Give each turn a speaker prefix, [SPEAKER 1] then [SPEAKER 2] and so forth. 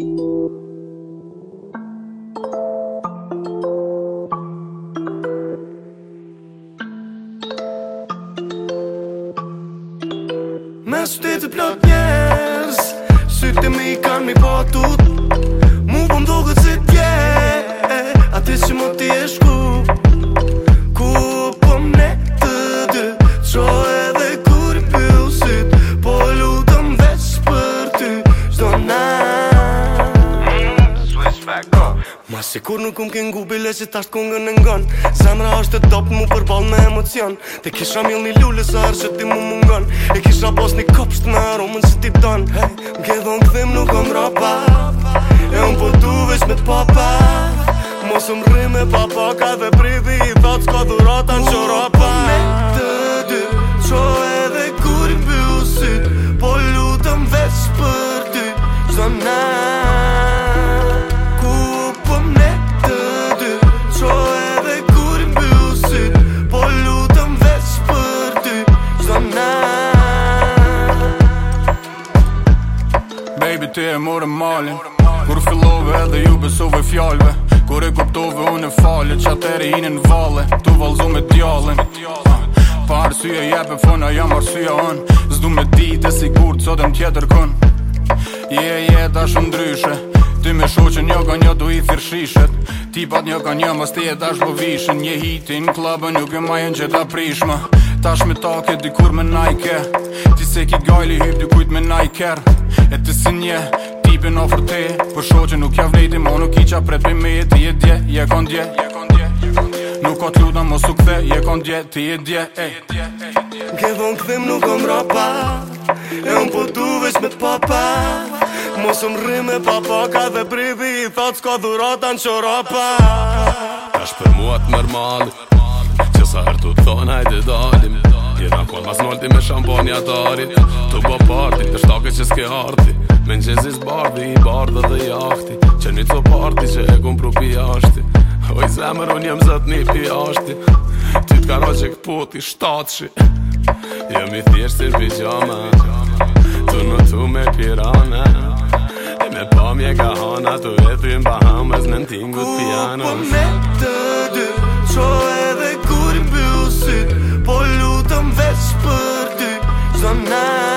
[SPEAKER 1] Mes të të plot njerës Sytë me i kanë mi patut Mu pëm po Ma pra si kur nuk më um këngu bile që tashtë kongë në ngon Zemra është të dopë mu përbal me emocion Te kisha mil një lullë së herë që ti mu mungon E kisha bos një kopsht me aromën që ti pëton hey, Më ke dhonë këthim nuk këm rapa E unë po du vesh me t'papa Mosëm më rrim papa ka dhe privi I thotë s'ko dhurata në qorapa ty e morë malin Kur fillove
[SPEAKER 2] edhe ju besove fjallve Kur e kuptove unë e fale Qa tere i vale Tu valzo me djallin Pa arsye jepe fona jam arsye on Zdu me e si kur
[SPEAKER 1] të sotem tjetër kon Je yeah, jetë yeah, ashtë ndryshe Ty me shoqen një jo ka
[SPEAKER 2] një du i thirshishet Ti pat një ka një Mas ti e tash po vishen Një hitin klabën nuk e majën që ta prishma Tash me take dikur me najke Ti se ki gajli Hip dikujt me najker E të si nje, Tipin ofër te Për që nuk ja vlejti Mo nuk i qa pret për me e ti e dje Je kon dje Nuk o t'luta mos u kthe Je kon dje Ti e dje
[SPEAKER 1] Nke von këthim nuk o mra pa E un po du veç me t'papa Mos më rrim e Ka dhe pridhi i thot S'ko dhurata në qorapa Ka shpër muat
[SPEAKER 3] mërmali Që sa hërtu thonaj dhe dalim Që sa hërtu thonaj dhe dalim Jena kon mas nolti me shamponja të arit Të bë parti, të shtake që s'ke arti Me në gjenzis bardi, i bardë dhe jahti Që një të parti që e kum prupi ashti Oj zemër, unë jem zët një pi ashti Ty t'ka ra që këpoti shtatëshi Jem i thjesht si pijama Tu në tu me pirana E me pa ka hana Tu vetë i në Bahamas në në tingut pianos Ku po
[SPEAKER 1] me të I'm not